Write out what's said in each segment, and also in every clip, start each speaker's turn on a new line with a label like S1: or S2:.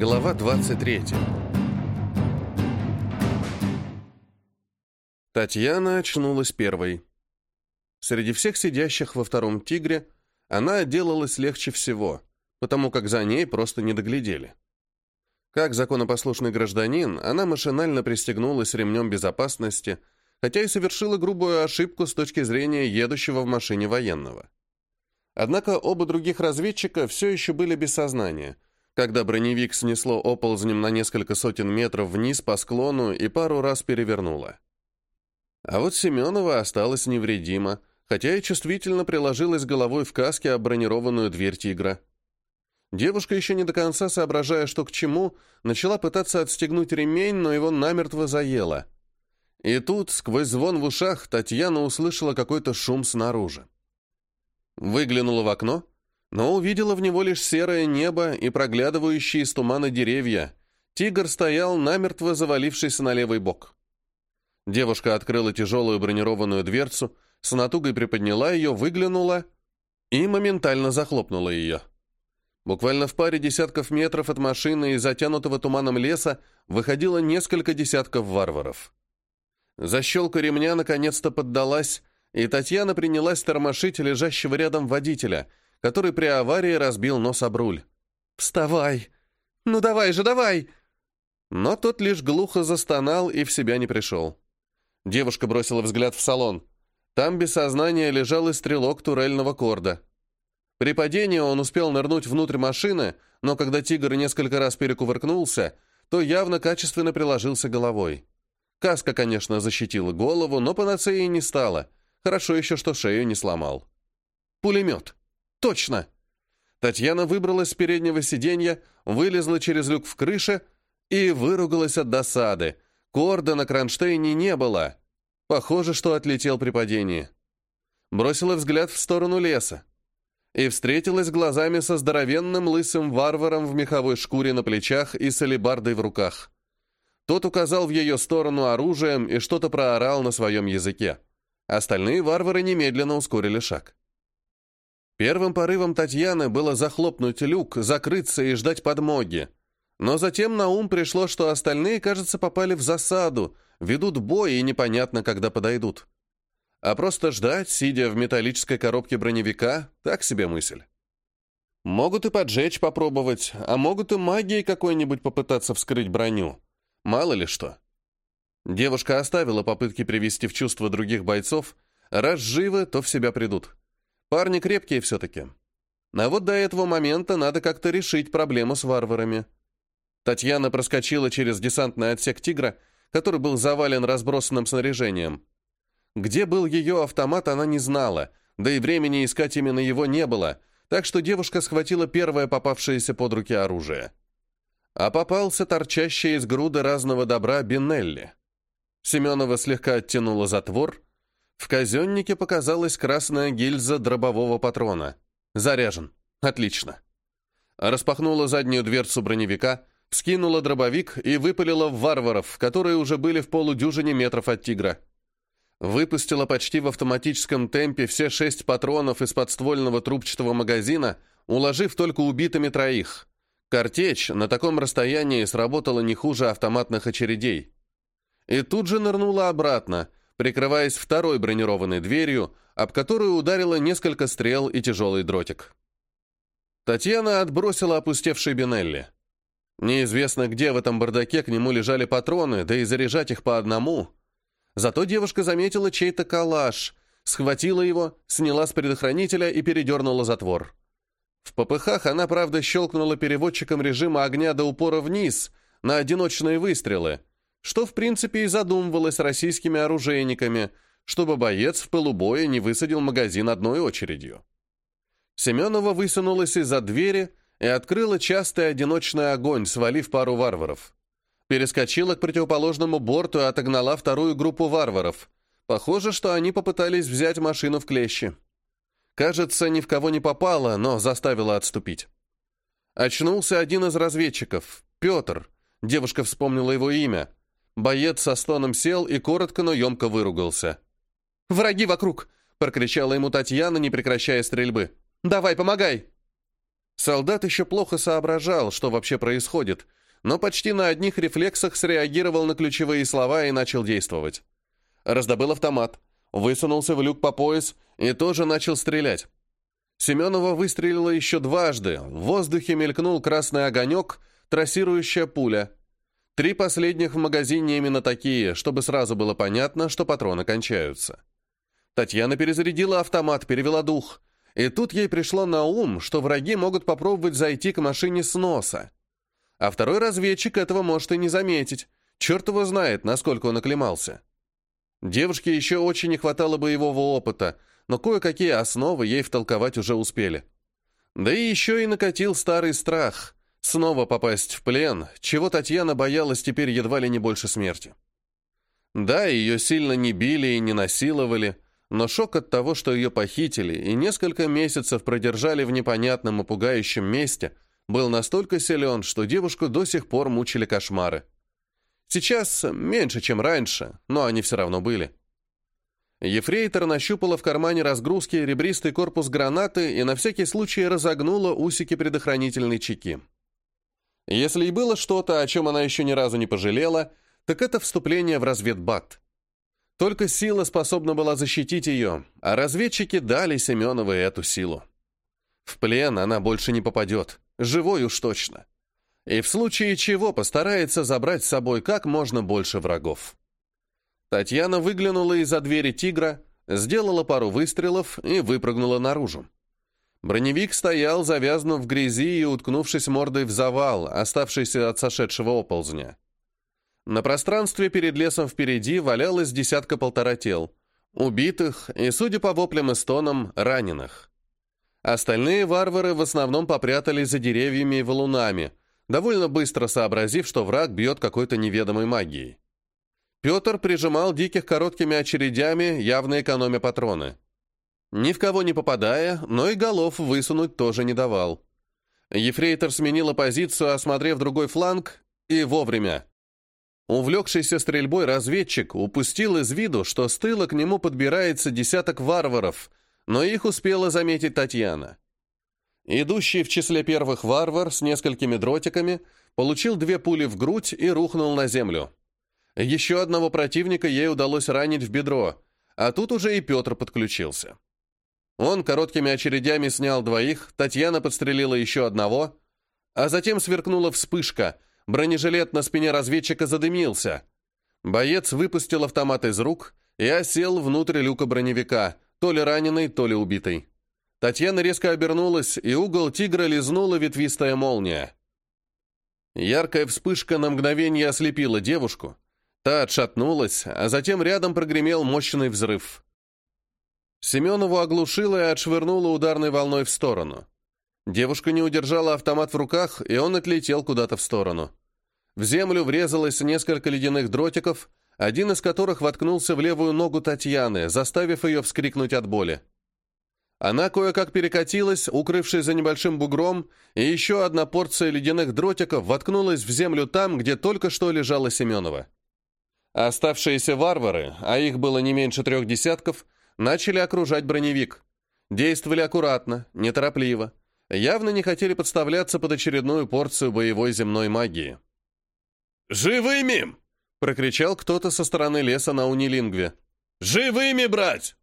S1: Глава 23. Татьяна очнулась первой. Среди всех сидящих во втором «Тигре» она отделалась легче всего, потому как за ней просто не доглядели. Как законопослушный гражданин, она машинально пристегнулась ремнем безопасности, хотя и совершила грубую ошибку с точки зрения едущего в машине военного. Однако оба других разведчика все еще были без сознания – когда броневик снесло оползнем на несколько сотен метров вниз по склону и пару раз перевернуло. А вот Семенова осталась невредима, хотя и чувствительно приложилась головой в каске об бронированную дверь «Тигра». Девушка, еще не до конца соображая, что к чему, начала пытаться отстегнуть ремень, но его намертво заело. И тут, сквозь звон в ушах, Татьяна услышала какой-то шум снаружи. Выглянула в окно но увидела в него лишь серое небо и проглядывающие из тумана деревья. Тигр стоял, намертво завалившись на левый бок. Девушка открыла тяжелую бронированную дверцу, с натугой приподняла ее, выглянула и моментально захлопнула ее. Буквально в паре десятков метров от машины и затянутого туманом леса выходило несколько десятков варваров. Защелка ремня наконец-то поддалась, и Татьяна принялась тормошить лежащего рядом водителя — который при аварии разбил нос об руль. «Вставай! Ну давай же, давай!» Но тот лишь глухо застонал и в себя не пришел. Девушка бросила взгляд в салон. Там без сознания лежал и стрелок турельного корда. При падении он успел нырнуть внутрь машины, но когда тигр несколько раз перекувыркнулся, то явно качественно приложился головой. Каска, конечно, защитила голову, но панацеей не стала. Хорошо еще, что шею не сломал. Пулемет. Точно! Татьяна выбралась с переднего сиденья, вылезла через люк в крыше и выругалась от досады. Корда на кронштейне не было. Похоже, что отлетел при падении. Бросила взгляд в сторону леса и встретилась глазами со здоровенным лысым варваром в меховой шкуре на плечах и с алебардой в руках. Тот указал в ее сторону оружием и что-то проорал на своем языке. Остальные варвары немедленно ускорили шаг. Первым порывом Татьяны было захлопнуть люк, закрыться и ждать подмоги. Но затем на ум пришло, что остальные, кажется, попали в засаду, ведут бой и непонятно, когда подойдут. А просто ждать, сидя в металлической коробке броневика, так себе мысль. Могут и поджечь попробовать, а могут и магией какой-нибудь попытаться вскрыть броню. Мало ли что. Девушка оставила попытки привести в чувство других бойцов. Раз живы, то в себя придут. Парни крепкие все-таки. А вот до этого момента надо как-то решить проблему с варварами. Татьяна проскочила через десантный отсек «Тигра», который был завален разбросанным снаряжением. Где был ее автомат, она не знала, да и времени искать именно его не было, так что девушка схватила первое попавшееся под руки оружие. А попался торчащий из груды разного добра Бинелли. Семенова слегка оттянула затвор — в казеннике показалась красная гильза дробового патрона. Заряжен. Отлично. Распахнула заднюю дверцу броневика, вскинула дробовик и выпалила в варваров, которые уже были в полудюжине метров от тигра. Выпустила почти в автоматическом темпе все шесть патронов из подствольного трубчатого магазина, уложив только убитыми троих. Картечь на таком расстоянии сработала не хуже автоматных очередей. И тут же нырнула обратно — прикрываясь второй бронированной дверью, об которую ударило несколько стрел и тяжелый дротик. Татьяна отбросила опустевший Бинелли. Неизвестно, где в этом бардаке к нему лежали патроны, да и заряжать их по одному. Зато девушка заметила чей-то калаш, схватила его, сняла с предохранителя и передернула затвор. В попыхах она, правда, щелкнула переводчиком режима огня до упора вниз, на одиночные выстрелы, что в принципе и задумывалось российскими оружейниками, чтобы боец в полубое не высадил магазин одной очередью. Семенова высунулась из-за двери и открыла частый одиночный огонь, свалив пару варваров. Перескочила к противоположному борту и отогнала вторую группу варваров. Похоже, что они попытались взять машину в клещи. Кажется, ни в кого не попало, но заставила отступить. Очнулся один из разведчиков, Петр. Девушка вспомнила его имя. Боец со стоном сел и коротко, но емко выругался. «Враги вокруг!» — прокричала ему Татьяна, не прекращая стрельбы. «Давай, помогай!» Солдат еще плохо соображал, что вообще происходит, но почти на одних рефлексах среагировал на ключевые слова и начал действовать. Раздобыл автомат, высунулся в люк по пояс и тоже начал стрелять. Семенова выстрелила еще дважды, в воздухе мелькнул красный огонек, трассирующая пуля. Три последних в магазине именно такие, чтобы сразу было понятно, что патроны кончаются. Татьяна перезарядила автомат, перевела дух. И тут ей пришло на ум, что враги могут попробовать зайти к машине с носа. А второй разведчик этого может и не заметить. Черт его знает, насколько он оклемался. Девушке еще очень не хватало боевого опыта, но кое-какие основы ей втолковать уже успели. Да и еще и накатил старый страх. Снова попасть в плен, чего Татьяна боялась теперь едва ли не больше смерти. Да, ее сильно не били и не насиловали, но шок от того, что ее похитили и несколько месяцев продержали в непонятном и пугающем месте, был настолько силен, что девушку до сих пор мучили кошмары. Сейчас меньше, чем раньше, но они все равно были. Ефрейтор нащупала в кармане разгрузки ребристый корпус гранаты и на всякий случай разогнула усики предохранительной чеки. Если и было что-то, о чем она еще ни разу не пожалела, так это вступление в разведбат. Только сила способна была защитить ее, а разведчики дали Семеновой эту силу. В плен она больше не попадет, живой уж точно. И в случае чего постарается забрать с собой как можно больше врагов. Татьяна выглянула из-за двери «Тигра», сделала пару выстрелов и выпрыгнула наружу. Броневик стоял, завязнув в грязи и уткнувшись мордой в завал, оставшийся от сошедшего оползня. На пространстве перед лесом впереди валялось десятка-полтора тел, убитых и, судя по воплям и стонам, раненых. Остальные варвары в основном попрятались за деревьями и валунами, довольно быстро сообразив, что враг бьет какой-то неведомой магией. Петр прижимал диких короткими очередями, явно экономя патроны. Ни в кого не попадая, но и голов высунуть тоже не давал. Ефрейтор сменила позицию, осмотрев другой фланг, и вовремя. Увлекшийся стрельбой разведчик упустил из виду, что с тыла к нему подбирается десяток варваров, но их успела заметить Татьяна. Идущий в числе первых варвар с несколькими дротиками получил две пули в грудь и рухнул на землю. Еще одного противника ей удалось ранить в бедро, а тут уже и Петр подключился. Он короткими очередями снял двоих, Татьяна подстрелила еще одного, а затем сверкнула вспышка — Бронежилет на спине разведчика задымился. Боец выпустил автомат из рук и осел внутрь люка броневика, то ли раненый, то ли убитый. Татьяна резко обернулась, и угол тигра лизнула ветвистая молния. Яркая вспышка на мгновение ослепила девушку. Та отшатнулась, а затем рядом прогремел мощный взрыв. Семенову оглушило и отшвырнуло ударной волной в сторону. Девушка не удержала автомат в руках, и он отлетел куда-то в сторону. В землю врезалось несколько ледяных дротиков, один из которых воткнулся в левую ногу Татьяны, заставив ее вскрикнуть от боли. Она кое-как перекатилась, укрывшись за небольшим бугром, и еще одна порция ледяных дротиков воткнулась в землю там, где только что лежала Семенова. Оставшиеся варвары, а их было не меньше трех десятков, начали окружать броневик. Действовали аккуратно, неторопливо. Явно не хотели подставляться под очередную порцию боевой земной магии. «Живыми!» — прокричал кто-то со стороны леса на унилингве. «Живыми брать!»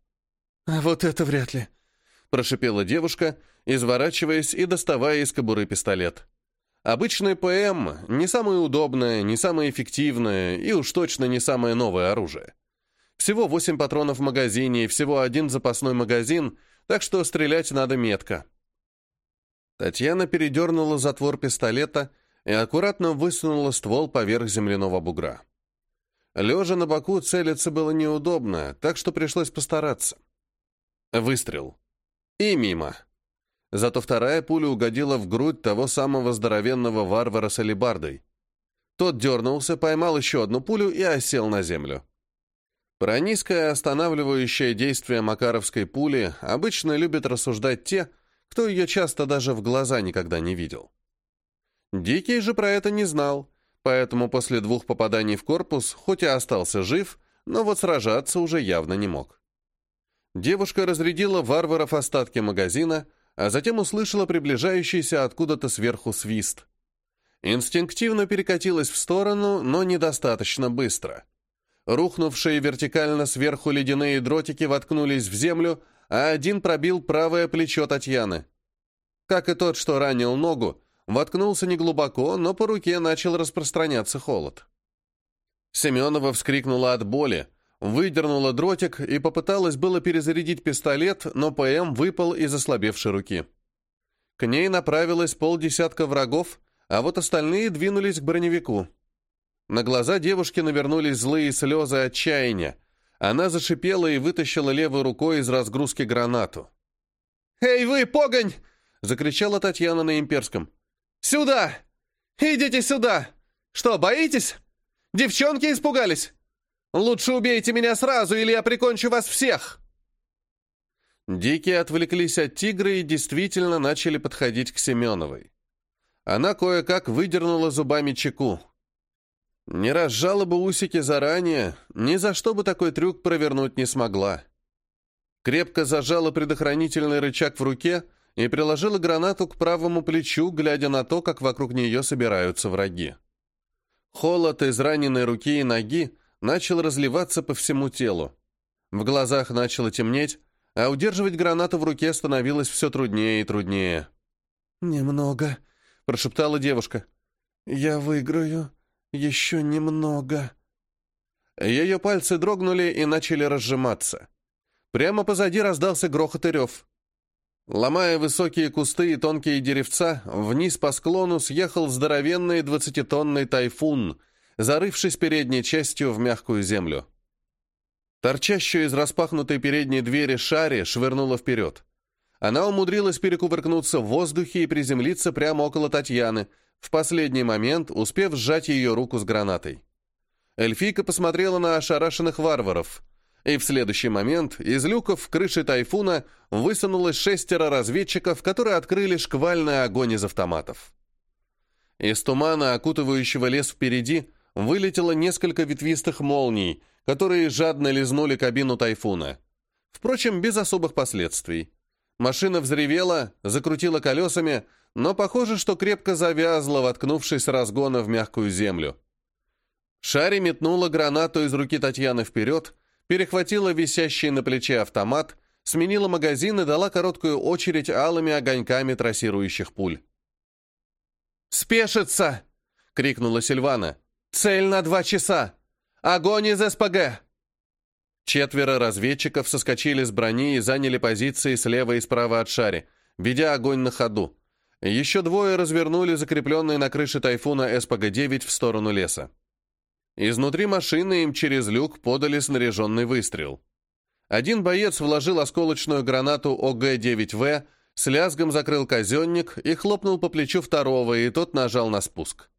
S2: «А вот это вряд ли», — прошипела девушка, изворачиваясь и доставая из кобуры пистолет. Обычный ПМ — не самое удобное, не самое эффективное и уж точно не самое новое оружие. Всего восемь патронов в магазине и всего один запасной магазин, так что стрелять надо метко. Татьяна передернула затвор пистолета и аккуратно высунула ствол поверх земляного бугра. Лежа на боку целиться было неудобно, так что пришлось постараться. Выстрел. И мимо. Зато вторая пуля угодила в грудь того самого здоровенного варвара с алебардой. Тот дернулся, поймал еще одну пулю и осел на землю. Про низкое останавливающее действие макаровской пули обычно любят рассуждать те, кто ее часто даже в глаза никогда не видел. Дикий же про это не знал, поэтому после двух попаданий в корпус, хоть и остался жив, но вот сражаться уже явно не мог. Девушка разрядила варваров остатки магазина,
S1: а затем услышала приближающийся откуда-то сверху свист. Инстинктивно перекатилась в сторону, но недостаточно быстро. Рухнувшие вертикально сверху ледяные дротики воткнулись в землю, а один пробил правое плечо Татьяны. Как и тот, что ранил ногу, воткнулся неглубоко, но по руке начал распространяться холод. Семенова вскрикнула от боли, выдернула дротик и попыталась было перезарядить пистолет, но ПМ выпал из ослабевшей руки. К ней направилось полдесятка врагов, а вот остальные двинулись к броневику. На глаза девушки навернулись злые слезы отчаяния. Она зашипела и вытащила левой рукой из разгрузки гранату. «Эй вы, погонь!» — закричала Татьяна на имперском. «Сюда! Идите сюда! Что, боитесь? Девчонки испугались? Лучше убейте меня сразу, или я прикончу вас всех!» Дикие отвлеклись от тигра и действительно начали подходить к Семеновой. Она кое-как выдернула зубами чеку. Не разжала бы усики заранее, ни за что бы такой трюк провернуть не смогла. Крепко зажала предохранительный рычаг в руке и приложила гранату к правому плечу, глядя на то, как вокруг нее собираются враги. Холод из раненой руки и ноги начал разливаться по всему телу. В глазах начало темнеть, а удерживать гранату в руке становилось все труднее и труднее. «Немного», — прошептала девушка. «Я выиграю еще немного». Ее пальцы дрогнули и начали разжиматься. Прямо позади раздался грохот и рев. Ломая высокие кусты и тонкие деревца, вниз по склону съехал здоровенный двадцатитонный тайфун, зарывшись передней частью в мягкую землю. Торчащую из распахнутой передней двери шари швырнула вперед. Она умудрилась перекувыркнуться в воздухе и приземлиться прямо около Татьяны, в последний момент успев сжать ее руку с гранатой. Эльфийка посмотрела на ошарашенных варваров, и в следующий момент из люков в крыше тайфуна высунулось шестеро разведчиков, которые открыли шквальный огонь из автоматов. Из тумана, окутывающего лес впереди, вылетело несколько ветвистых молний, которые жадно лизнули кабину тайфуна. Впрочем, без особых последствий. Машина взревела, закрутила колесами, но похоже, что крепко завязла, воткнувшись разгона в мягкую землю. Шари метнула гранату из руки Татьяны вперед, перехватила висящий на плече автомат, сменила магазин и дала короткую очередь алыми огоньками трассирующих пуль. «Спешится!» — крикнула Сильвана. «Цель на два часа! Огонь из СПГ!» Четверо разведчиков соскочили с брони и заняли позиции слева и справа от шари, ведя огонь на ходу. Еще двое развернули закрепленные на крыше тайфуна СПГ-9 в сторону леса. Изнутри машины им через люк подали снаряженный выстрел. Один боец вложил осколочную гранату ОГ-9В, с лязгом закрыл казенник и хлопнул по плечу второго, и тот нажал на спуск.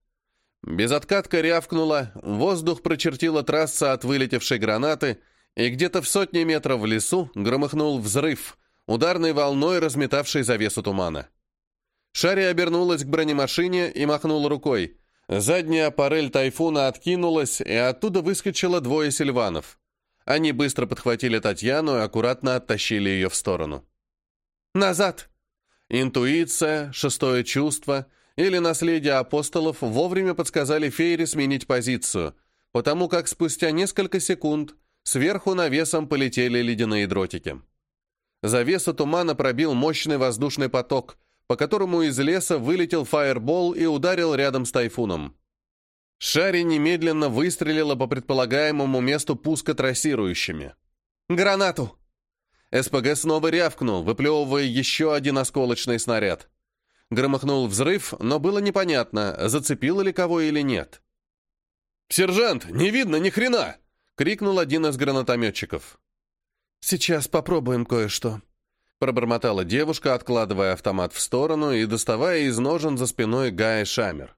S1: Безоткатка рявкнула, воздух прочертила трасса от вылетевшей гранаты, и где-то в сотне метров в лесу громыхнул взрыв, ударной волной разметавшей завесу тумана. Шари обернулась к бронемашине и махнула рукой. Задняя парель тайфуна откинулась, и оттуда выскочило двое сильванов. Они быстро подхватили Татьяну и аккуратно оттащили ее в сторону. «Назад!» Интуиция, шестое чувство или наследие апостолов вовремя подсказали Фейре сменить позицию, потому как спустя несколько секунд сверху навесом полетели ледяные дротики. Завесу тумана пробил мощный воздушный поток, по которому из леса вылетел фаербол и ударил рядом с тайфуном. Шари немедленно выстрелила по предполагаемому месту пуска трассирующими. «Гранату!» СПГ снова рявкнул, выплевывая еще один осколочный снаряд. Громыхнул взрыв, но было непонятно, зацепило ли кого или нет. «Сержант, не видно ни хрена!» — крикнул один из гранатометчиков. «Сейчас попробуем кое-что», пробормотала девушка, откладывая автомат в сторону и доставая из ножен за спиной Гая Шамер.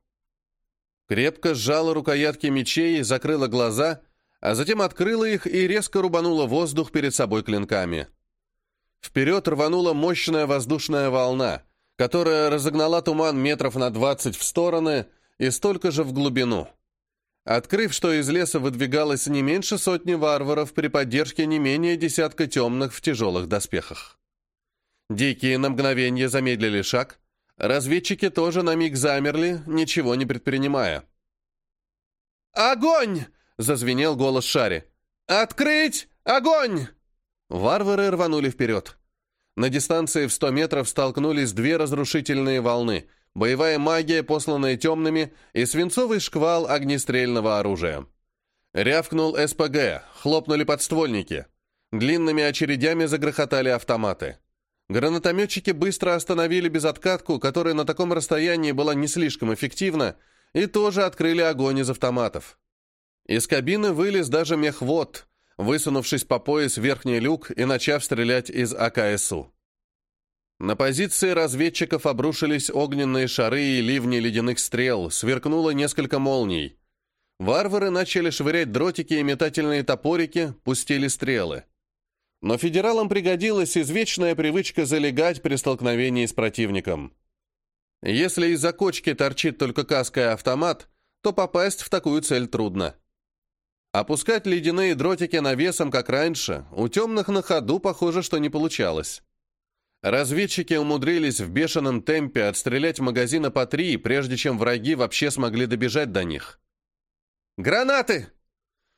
S1: Крепко сжала рукоятки мечей, закрыла глаза, а затем открыла их и резко рубанула воздух перед собой клинками. Вперед рванула мощная воздушная волна, которая разогнала туман метров на двадцать в стороны и столько же в глубину. Открыв, что из леса выдвигалось не меньше сотни варваров при поддержке не менее десятка темных в тяжелых доспехах.
S2: Дикие на мгновение замедлили шаг. Разведчики тоже на миг замерли, ничего не предпринимая. «Огонь!» — зазвенел голос Шари. «Открыть! Огонь!» Варвары рванули вперед. На дистанции в 100 метров столкнулись две разрушительные волны — боевая магия, посланная темными, и свинцовый шквал огнестрельного оружия. Рявкнул СПГ, хлопнули подствольники. Длинными очередями загрохотали автоматы. Гранатометчики быстро остановили безоткатку, которая на таком расстоянии была не слишком эффективна, и тоже открыли огонь из автоматов. Из кабины вылез даже мехвод, высунувшись по пояс в верхний люк и начав стрелять из АКСУ. На позиции разведчиков обрушились огненные шары и ливни ледяных стрел, сверкнуло несколько молний. Варвары начали швырять дротики и метательные топорики, пустили стрелы. Но федералам пригодилась извечная привычка залегать при столкновении с противником. Если из-за кочки торчит только каска и автомат, то попасть в такую цель трудно. Опускать ледяные дротики навесом, как раньше, у темных на ходу, похоже, что не получалось. Разведчики умудрились в бешеном темпе отстрелять магазина по три, прежде чем враги вообще смогли добежать до них. «Гранаты!»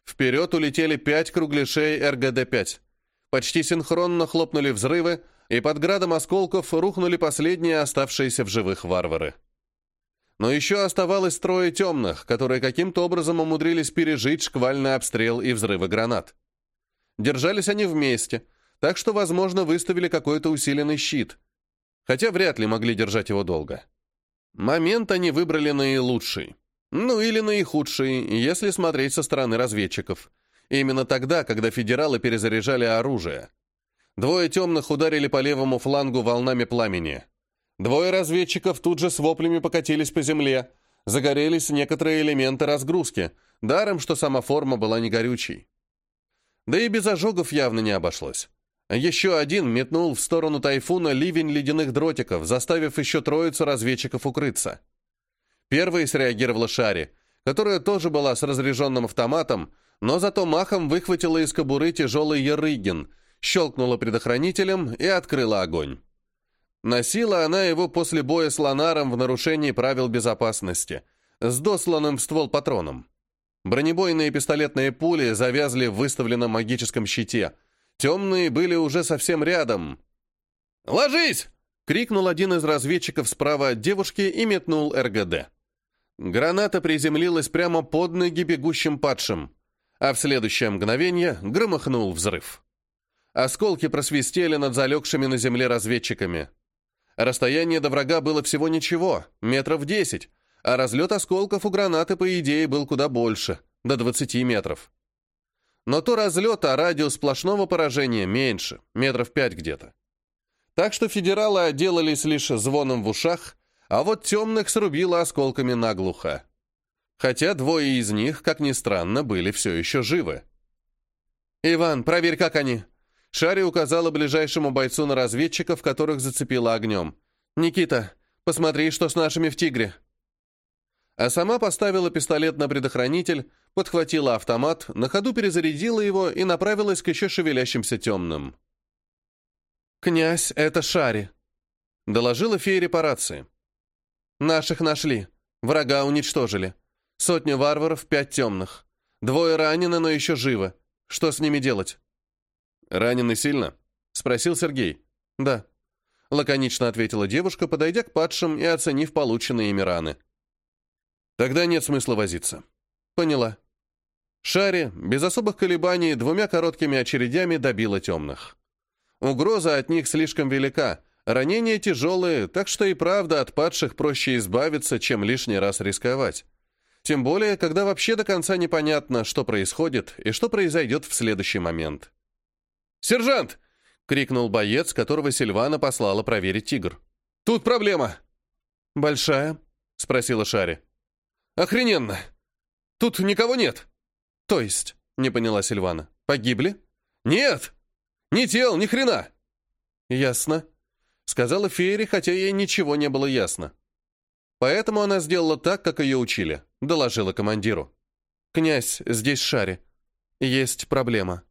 S2: Вперед улетели пять кругляшей РГД-5. Почти синхронно хлопнули взрывы, и под градом осколков рухнули последние оставшиеся в живых варвары. Но еще оставалось трое темных, которые каким-то образом умудрились пережить шквальный обстрел и взрывы гранат. Держались они вместе, так что, возможно, выставили какой-то усиленный щит. Хотя вряд ли могли держать его долго. Момент они выбрали наилучший. Ну или наихудший, если смотреть со стороны разведчиков. Именно тогда, когда федералы перезаряжали оружие. Двое темных ударили по левому флангу волнами пламени. Двое разведчиков тут же с воплями покатились по земле. Загорелись некоторые элементы разгрузки, даром, что сама форма была не горючей. Да и без ожогов явно не обошлось. Еще один метнул в сторону тайфуна ливень ледяных дротиков, заставив еще троицу разведчиков укрыться. Первой среагировала Шари, которая тоже была с разряженным автоматом, но зато махом выхватила из кобуры тяжелый Ярыгин, щелкнула предохранителем и открыла огонь. Носила она его после боя с Ланаром в нарушении правил безопасности, с досланным в ствол патроном. Бронебойные пистолетные пули завязли в выставленном магическом щите — Темные были уже совсем рядом. «Ложись!» — крикнул один из разведчиков справа от девушки и метнул РГД. Граната приземлилась прямо под ноги бегущим падшим, а в следующее мгновение громыхнул взрыв. Осколки просвистели над залегшими на земле разведчиками. Расстояние до врага было всего ничего, метров десять, а разлет осколков у гранаты, по идее, был куда больше, до двадцати метров. Но то разлет, а радиус сплошного поражения меньше, метров пять где-то. Так что федералы отделались лишь звоном в ушах, а вот темных срубило осколками наглухо. Хотя двое из них, как ни странно, были все еще живы. «Иван, проверь, как они!» Шари указала ближайшему бойцу на разведчиков, которых зацепила огнем. «Никита, посмотри, что с нашими в «Тигре». А сама поставила пистолет на предохранитель, подхватила автомат, на ходу перезарядила его и направилась к еще шевелящимся темным. «Князь, это Шари», — доложила фея по. «Наших нашли. Врага уничтожили. Сотня варваров, пять темных. Двое ранены, но еще живы. Что с ними делать?»
S1: «Ранены сильно?» — спросил Сергей.
S2: «Да», — лаконично ответила девушка, подойдя к падшим и оценив полученные ими раны.
S1: «Тогда нет смысла возиться».
S2: «Поняла». Шари, без особых колебаний, двумя короткими очередями добила темных. Угроза от них слишком велика, ранения тяжелые, так что и правда от падших проще избавиться, чем лишний раз рисковать. Тем более, когда вообще до конца непонятно, что происходит и что произойдет в следующий момент. «Сержант!» — крикнул боец, которого Сильвана послала проверить тигр. «Тут проблема!» «Большая?» — спросила Шари.
S1: «Охрененно! Тут никого нет!»
S2: «То есть?» — не поняла Сильвана. «Погибли?»
S1: «Нет! Ни тел, ни хрена!»
S2: «Ясно», — сказала Фейри, хотя ей ничего не было ясно. Поэтому она сделала так, как ее учили, доложила командиру. «Князь, здесь Шари. Есть проблема».